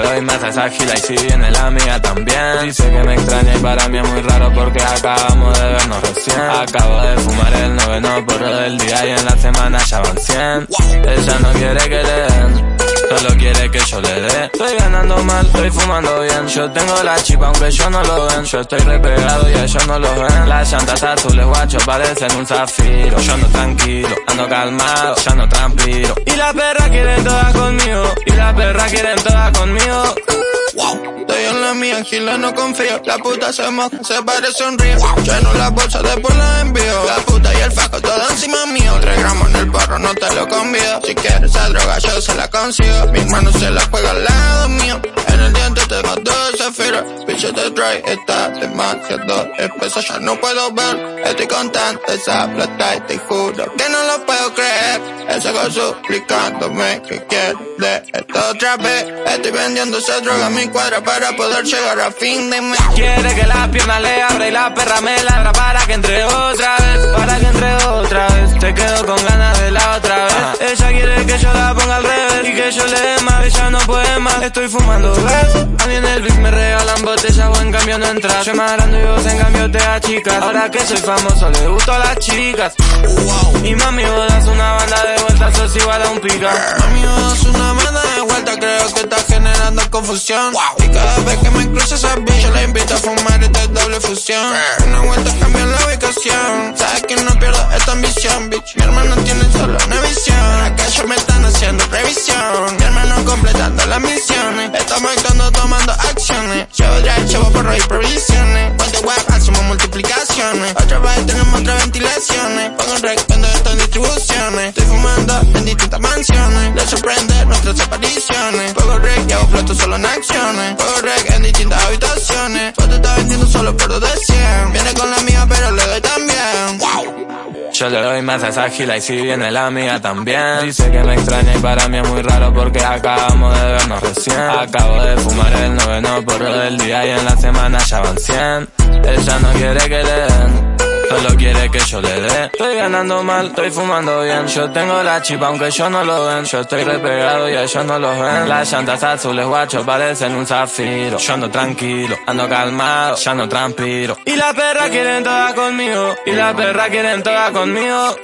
le doy más a esa gila y si viene la mía también. Dice que me extraña y para mí es muy raro porque acabamos de vernos recién. Acabo de fumar el noveno porro del día y en la semana ya van 100. Ella no quiere que le den. Solo quiere que yo le dé. Estoy ganando mal, estoy fumando bien. Yo tengo la chipa aunque yo no lo ven. Yo estoy repegado y ellos no lo ven. Las llantas azules, guacho, parecen un zafiro. Yo ando tranquilo, ando calmado, ya no transpiro. Y la perra quiere toda conmigo. Y la perra quiere toda conmigo. Estoy en la mía, Gila no confío. La puta se moja, se parece un río. Lleno la bolsa, después la envío. La puta Si quieres esa droga, yo se la consigo. Mi hermano se la juega al lado mío. En el diente tengo dos zafiros. Bicho te trae, está demasiado espeso, ya no puedo ver. Estoy contento, esa plata y te juro que no lo puedo creer. Ese go suplicándome que quiere de esto otra vez. Estoy vendiendo esa droga a mi cuadra para poder llegar a fin de mes. Quiere que la pierna le abra y la perra me ladra para que entre otra vez, para que entre otra vez. Te quedo con ganas de la otra vez. Estoy fumando gas, a mí en el beat me regalan botellas o en cambio no entras. Yo más grande y vos en cambio te achicas. Ahora que soy famoso le gusto a las chicas. Y mami vos das una banda de vueltas, sos igual a un pica. Mami, vos das una banda de vuelta, creo que estás generando confusión. Y cada vez que me cruzo esa bitch, yo la invito a fumar esta doble fusión. Una vuelta cambia la ubicación. Sabes que no pierdo esta ambición, bitch. Mi hermano tiene solo una visión. Acá ellos me están haciendo revisión. Las misiones. Estamos actuando, tomando acciones. Llevo drive, llevo porro y provisiones. Cuente web, hacemos multiplicaciones. Otra vez tenemos otras ventilaciones. Pongo un rec, en distribuciones. Estoy fumando en distintas mansiones. Les sorprende nuestras apariciones. Fuego rec, y hago platos solo en acciones. Fuego rec en distintas habitaciones. Foto está vendiendo solo por dos de 100. Viene con la Yo le doy más gila y si viene la mía también. Dice que me extraña y para mí es muy raro porque acabamos de vernos recién. Acabo de fumar el noveno porro del día y en la semana ya van 100. Ella no quiere que le den. Solo quiere que yo le dé. Estoy ganando mal, estoy fumando bien. Yo tengo la chipa aunque yo no lo ven. Yo estoy repegado y ellos no lo ven. Las llantas azules, guacho, parecen un zafiro. Yo ando tranquilo, ando calmado, ya no transpiro. Y la perra quieren toda conmigo. Y la perra quieren toda conmigo.